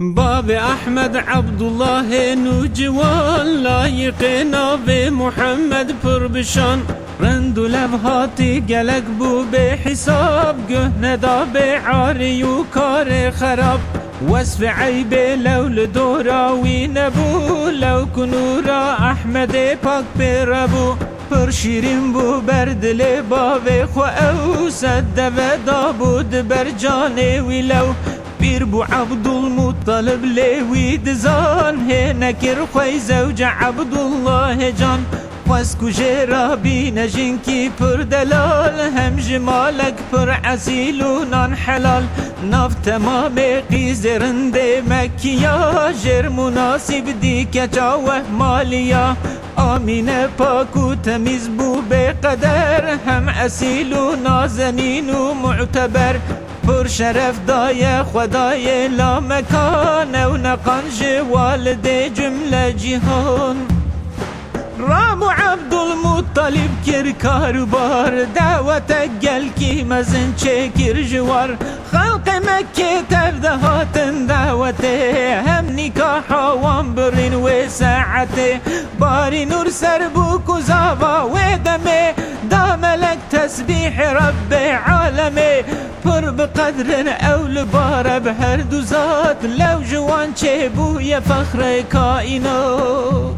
باب احمد عبدالله نوجوان لایق ناب محمد پر بشان. رند لبهاتی گلک بو به حساب گهنه دا به عاری و کار خراب. وصف عیب لول دوراوی نبو لو کنورا احمد پاک ربو پر شیرین بو بر دل باوی خو أو صد و دا بود بر جان وی بیر بو عبدالمطلب لیوی دزان هی نکر خوی زوج عبدالله جان. پس کجه را بی نجین کی پر دلال. هم جمالک پر عسیل و نان حلال. ناف تمام قیز رنده مکیا جر مناسب دی کچاوه مالیا آمین پاک و تمیز بو به قدر هم اصیل و نازنین و معتبر. پر شرف دای خدای لا مکان و نقنج والد جمله جهان. رام عبد المطلب کر کاروبار دعوت گل کی مزن چکر جوار. خلق مکه هاتن دعوت هم نکاح وان برین و ساعت. باری نور سر بو کزاوا و ملک تسبیح رب عالمه پر بقدر اول بار به هر دو ذات. لو جوان چه بوی فخر کائنات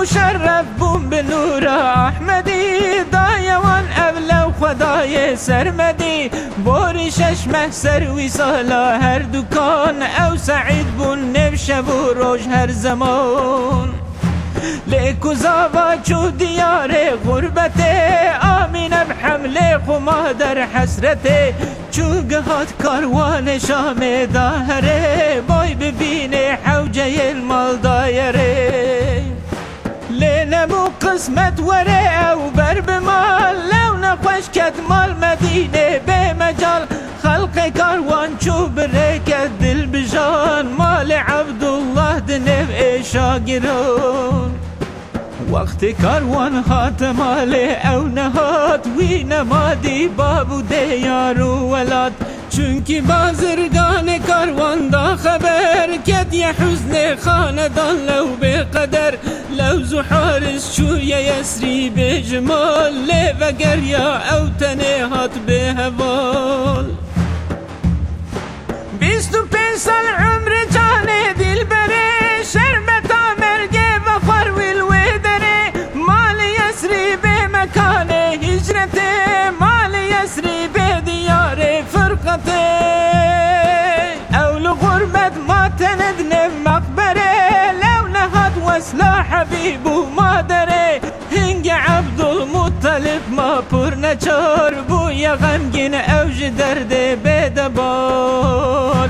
مشرف بوم به نور احمدی دایوان اولو خدای سرمدی بوری شش محسر وی سالا هر دکان أو سعید بون نبشه و روش هر زمان. لیکو زاوا چو دیار غربت آمین بحمله خو در حسرت چو گهات کاروان شام داهره بای ببینه حوجه المال دایره لنمو قسمت وره أو بر بمال لو نخوش کت مال مدینه به مجال خلق کاروان چو برکت دل بجان. مال عبدالله دنو شاگران وقت کاروان هات مال أو نهات وی نمادی بابو دیار و ولاد. چونکی بازرگان کاروان دا خبر کد یه حزن خاندان لو به قدر. لوز حارس شوية يسري بجمال ليه وگر يا أو تنهات بهوال حبیب و مادره هنگ عبدالمطلب ما پر نچار بوی غمگین اوج درد بدبار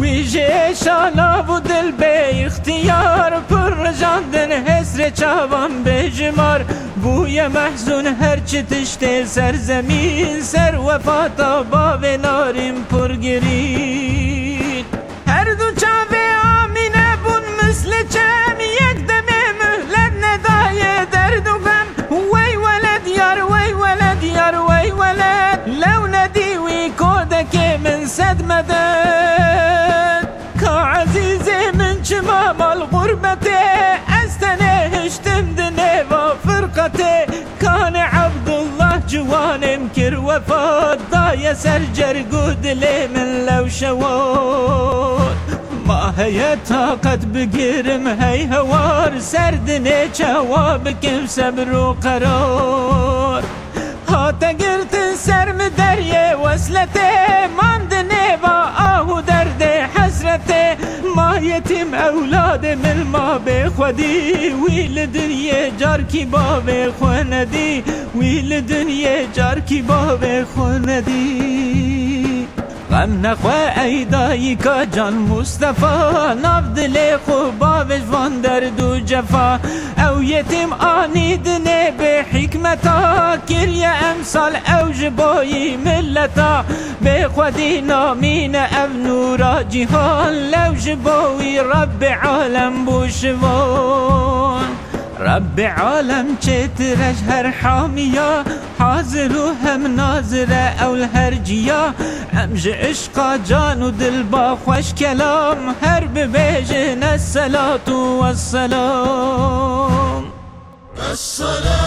ویژه شالا و دل به اختیار پر رجاندن حسر چاوان به جمار بوی محزون هرچی تشت سرزمین سر وفاتا با ناریم پر گرید من صد مدد که عزیز من چما مال غربته استنه هشتم دنه و فرقته کان عبدالله جوانم کر وفات دای سر جرگو دل من لو شواد. ما هي طاقت بگیرم هی هوار. سردنه چوا بکم صبر و دریه وصلته ماندنه با آهو درد حسرته ما یتیم اولاد من ما به خودی. ویل دنیا جار کی با به خوندی. ویل دنیا جار کی با به خوندی. غم نخواه ای دایی جان مصطفى ناف دل خوبا وجوان درد و جفا. او یتیم آنی دنه به حکمتا کریه امسال أو جبایی ملتا. به خودی نامین أو نورا جهان لو جبوی رب عالم بوشوان رب عالم چترش هر حامیا حاضر و هم ناظره اول هر جیا امج عشقا جان و دل با خوش کلام هر ببیجن السلام و السلام. السلام.